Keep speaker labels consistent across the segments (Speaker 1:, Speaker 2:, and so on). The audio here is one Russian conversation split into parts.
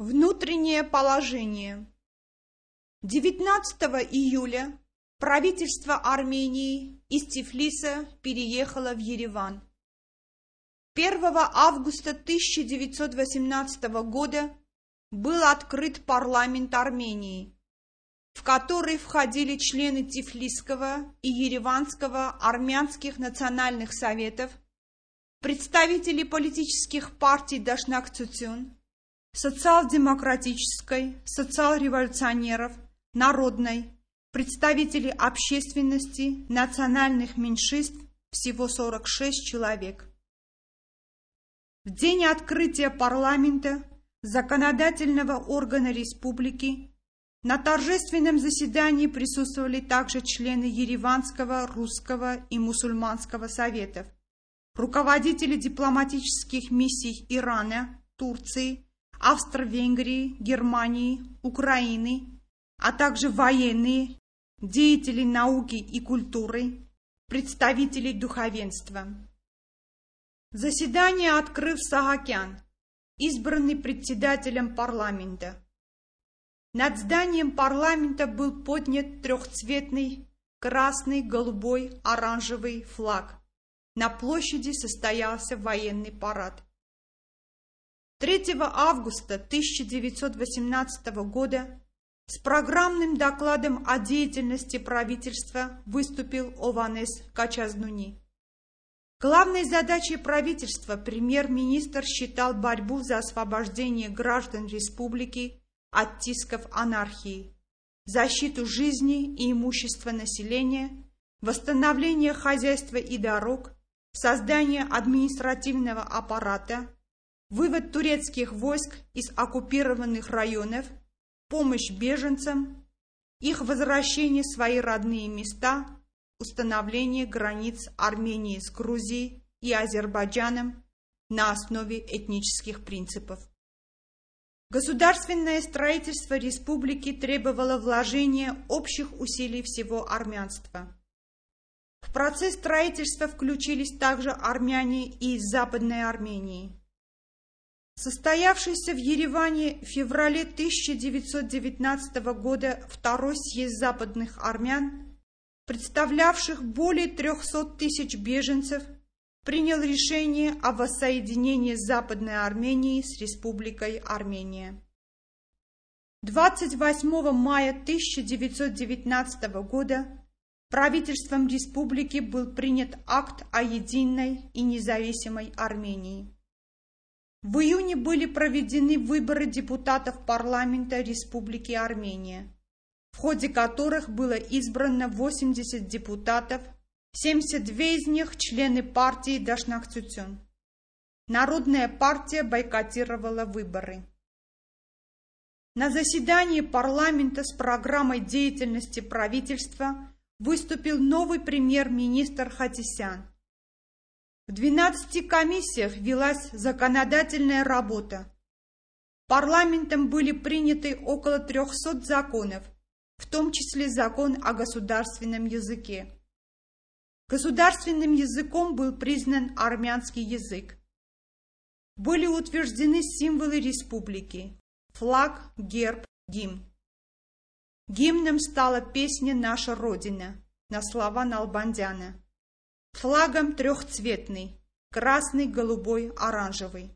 Speaker 1: Внутреннее положение 19 июля правительство Армении из Тифлиса переехало в Ереван. 1 августа 1918 года был открыт парламент Армении, в который входили члены Тифлисского и Ереванского армянских национальных советов, представители политических партий Дашнак-Цутюн, социал-демократической, социал-революционеров, народной, представители общественности, национальных меньшинств, всего 46 человек. В день открытия парламента, законодательного органа республики, на торжественном заседании присутствовали также члены Ереванского, Русского и Мусульманского советов, руководители дипломатических миссий Ирана, Турции, Австро-Венгрии, Германии, Украины, а также военные, деятели науки и культуры, представители духовенства. Заседание открыл Сагакян, избранный председателем парламента. Над зданием парламента был поднят трехцветный красный, голубой, оранжевый флаг. На площади состоялся военный парад. 3 августа 1918 года с программным докладом о деятельности правительства выступил Ованес Качазнуни. Главной задачей правительства премьер-министр считал борьбу за освобождение граждан республики от тисков анархии, защиту жизни и имущества населения, восстановление хозяйства и дорог, создание административного аппарата, вывод турецких войск из оккупированных районов, помощь беженцам, их возвращение в свои родные места, установление границ Армении с Грузией и Азербайджаном на основе этнических принципов. Государственное строительство республики требовало вложения общих усилий всего армянства. В процесс строительства включились также армяне из Западной Армении. Состоявшийся в Ереване в феврале 1919 года второй съезд западных армян, представлявших более 300 тысяч беженцев, принял решение о воссоединении Западной Армении с Республикой Армения. 28 мая 1919 года правительством республики был принят акт о единой и независимой Армении. В июне были проведены выборы депутатов парламента Республики Армения, в ходе которых было избрано 80 депутатов, 72 из них члены партии Дашнакцутюн. Народная партия бойкотировала выборы. На заседании парламента с программой деятельности правительства выступил новый премьер-министр Хатисян. В 12 комиссиях велась законодательная работа. Парламентом были приняты около 300 законов, в том числе закон о государственном языке. Государственным языком был признан армянский язык. Были утверждены символы республики – флаг, герб, гимн. Гимном стала песня «Наша Родина» на слова Налбандяна. Флагом трехцветный – красный, голубой, оранжевый.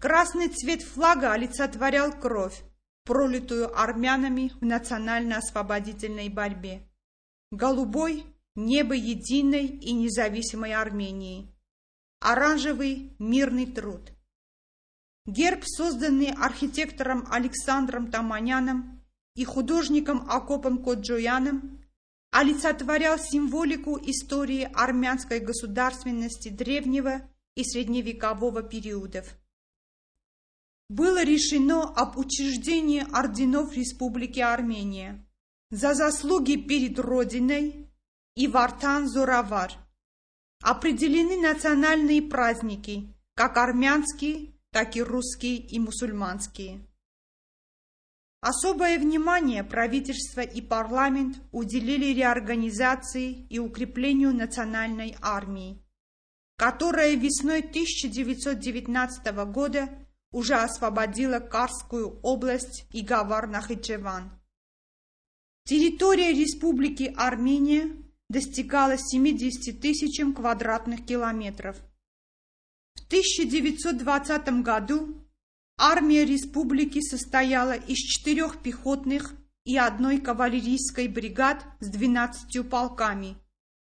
Speaker 1: Красный цвет флага олицетворял кровь, пролитую армянами в национально-освободительной борьбе. Голубой – небо единой и независимой Армении. Оранжевый – мирный труд. Герб, созданный архитектором Александром Таманяном и художником Акопом Коджояном, олицетворял символику истории армянской государственности древнего и средневекового периодов. Было решено об учреждении орденов Республики Армения за заслуги перед Родиной и Вартан-Зоравар. Определены национальные праздники, как армянские, так и русские и мусульманские. Особое внимание правительство и парламент уделили реорганизации и укреплению национальной армии, которая весной 1919 года уже освободила Карскую область и Гавар-Нахичеван. Территория Республики Армения достигала 70 тысячам квадратных километров. В 1920 году армия республики состояла из четырех пехотных и одной кавалерийской бригад с 12 полками,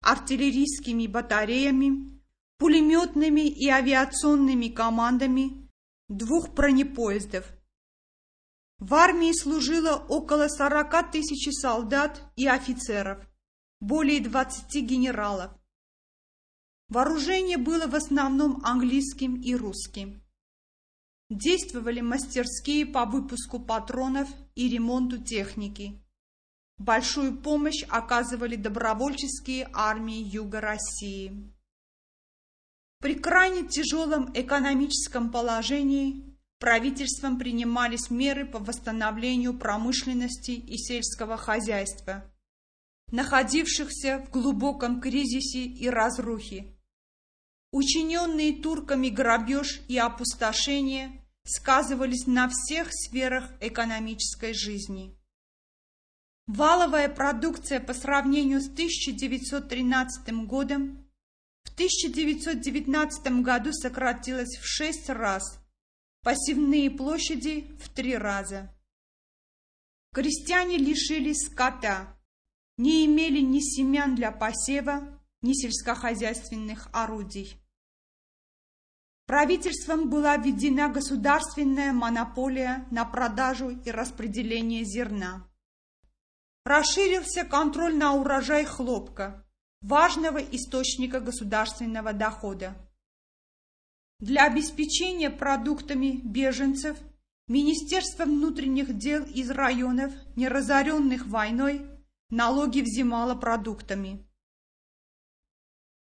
Speaker 1: артиллерийскими батареями, пулеметными и авиационными командами, двух бронепоездов. В армии служило около 40 тысяч солдат и офицеров, более 20 генералов. Вооружение было в основном английским и русским. Действовали мастерские по выпуску патронов и ремонту техники. Большую помощь оказывали добровольческие армии Юга России. При крайне тяжелом экономическом положении правительством принимались меры по восстановлению промышленности и сельского хозяйства, находившихся в глубоком кризисе и разрухе. Учиненные турками грабеж и опустошение сказывались на всех сферах экономической жизни. Валовая продукция по сравнению с 1913 годом в 1919 году сократилась в шесть раз, посевные площади в три раза. Крестьяне лишились скота, не имели ни семян для посева, ни сельскохозяйственных орудий. Правительством была введена государственная монополия на продажу и распределение зерна. Расширился контроль на урожай хлопка, важного источника государственного дохода. Для обеспечения продуктами беженцев Министерство внутренних дел из районов, не разоренных войной, налоги взимало продуктами.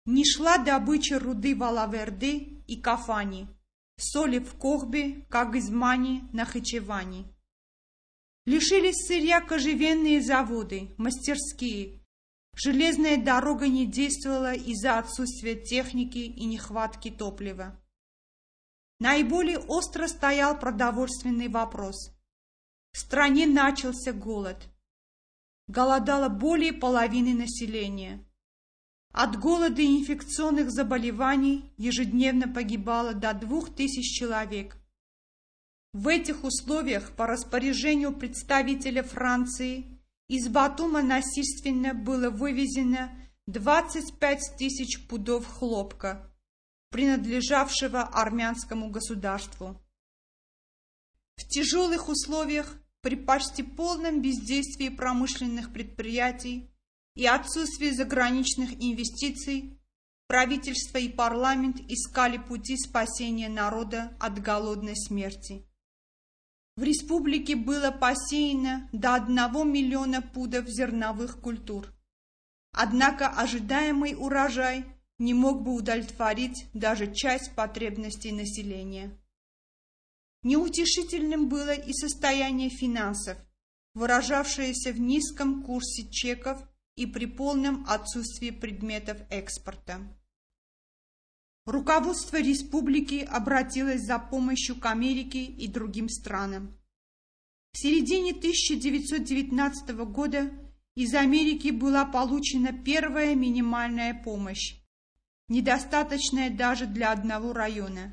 Speaker 1: Не шла добыча руды в Алаверды и Кафани, соли в Кохбе, Кагызмани, Нахичевани. Лишились сырья кожевенные заводы, мастерские. Железная дорога не действовала из-за отсутствия техники и нехватки топлива. Наиболее остро стоял продовольственный вопрос. В стране начался голод. Голодало более половины населения. От голода и инфекционных заболеваний ежедневно погибало до двух тысяч человек. В этих условиях по распоряжению представителя Франции из Батума насильственно было вывезено 25 тысяч пудов хлопка, принадлежавшего армянскому государству. В тяжелых условиях, при почти полном бездействии промышленных предприятий, и отсутствие заграничных инвестиций, правительство и парламент искали пути спасения народа от голодной смерти. В республике было посеяно до 1 миллиона пудов зерновых культур. Однако ожидаемый урожай не мог бы удовлетворить даже часть потребностей населения. Неутешительным было и состояние финансов, выражавшееся в низком курсе чеков и при полном отсутствии предметов экспорта. Руководство республики обратилось за помощью к Америке и другим странам. В середине 1919 года из Америки была получена первая минимальная помощь, недостаточная даже для одного района.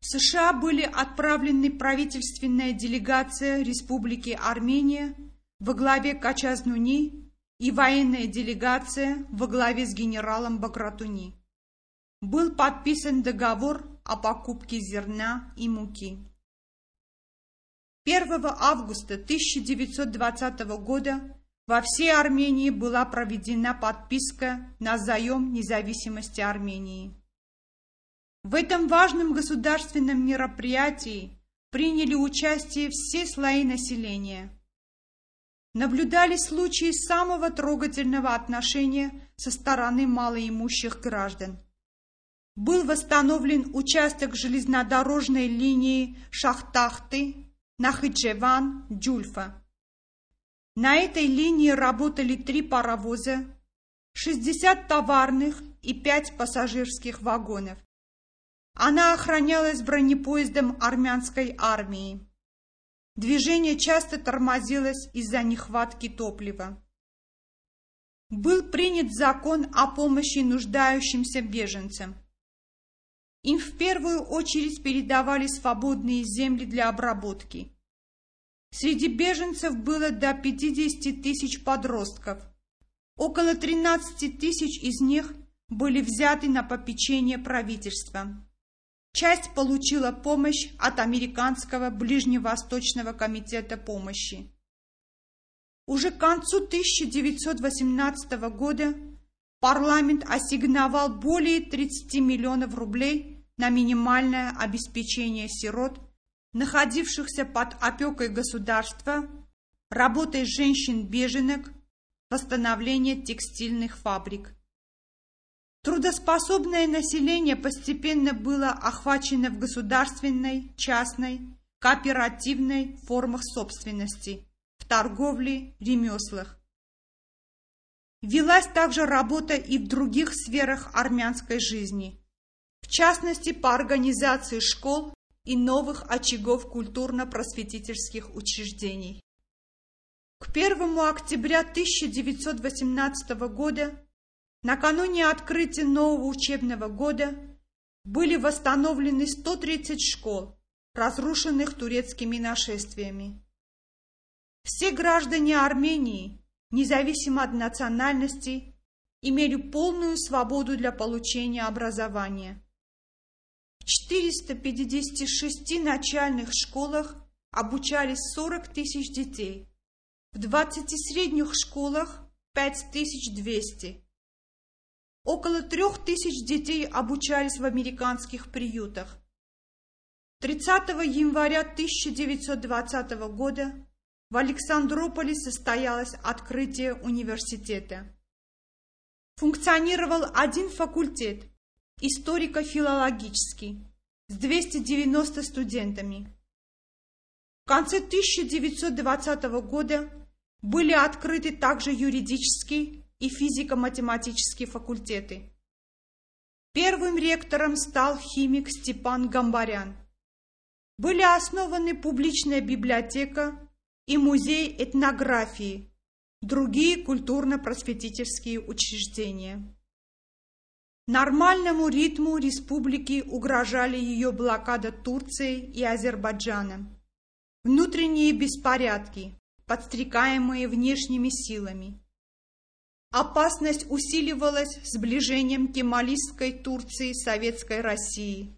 Speaker 1: В США были отправлены правительственная делегация Республики Армения во главе Качазнуни и военная делегация во главе с генералом Бакратуни. Был подписан договор о покупке зерна и муки. 1 августа 1920 года во всей Армении была проведена подписка на заем независимости Армении. В этом важном государственном мероприятии приняли участие все слои населения – наблюдались случаи самого трогательного отношения со стороны малоимущих граждан. Был восстановлен участок железнодорожной линии Шахтахты, Нахичеван, Джульфа. На этой линии работали три паровоза, 60 товарных и 5 пассажирских вагонов. Она охранялась бронепоездом армянской армии. Движение часто тормозилось из-за нехватки топлива. Был принят закон о помощи нуждающимся беженцам. Им в первую очередь передавали свободные земли для обработки. Среди беженцев было до 50 тысяч подростков. Около 13 тысяч из них были взяты на попечение правительства. Часть получила помощь от Американского Ближневосточного комитета помощи. Уже к концу 1918 года парламент ассигновал более 30 миллионов рублей на минимальное обеспечение сирот, находившихся под опекой государства, работой женщин-беженок, восстановление текстильных фабрик. Трудоспособное население постепенно было охвачено в государственной, частной, кооперативной формах собственности, в торговле, ремеслах. Велась также работа и в других сферах армянской жизни, в частности по организации школ и новых очагов культурно-просветительских учреждений. К 1 октября 1918 года Накануне открытия нового учебного года были восстановлены 130 школ, разрушенных турецкими нашествиями. Все граждане Армении, независимо от национальности, имели полную свободу для получения образования. В 456 начальных школах обучались 40 тысяч детей, в 20 средних школах 5200 Около трех тысяч детей обучались в американских приютах. 30 января 1920 года в Александрополе состоялось открытие университета. Функционировал один факультет – историко-филологический, с 290 студентами. В конце 1920 года были открыты также юридический и физико-математические факультеты. Первым ректором стал химик Степан Гамбарян. Были основаны публичная библиотека и музей этнографии, другие культурно-просветительские учреждения. Нормальному ритму республики угрожали ее блокада Турции и Азербайджана, внутренние беспорядки, подстрекаемые внешними силами, Опасность усиливалась сближением кемалистской Турции с Советской Россией.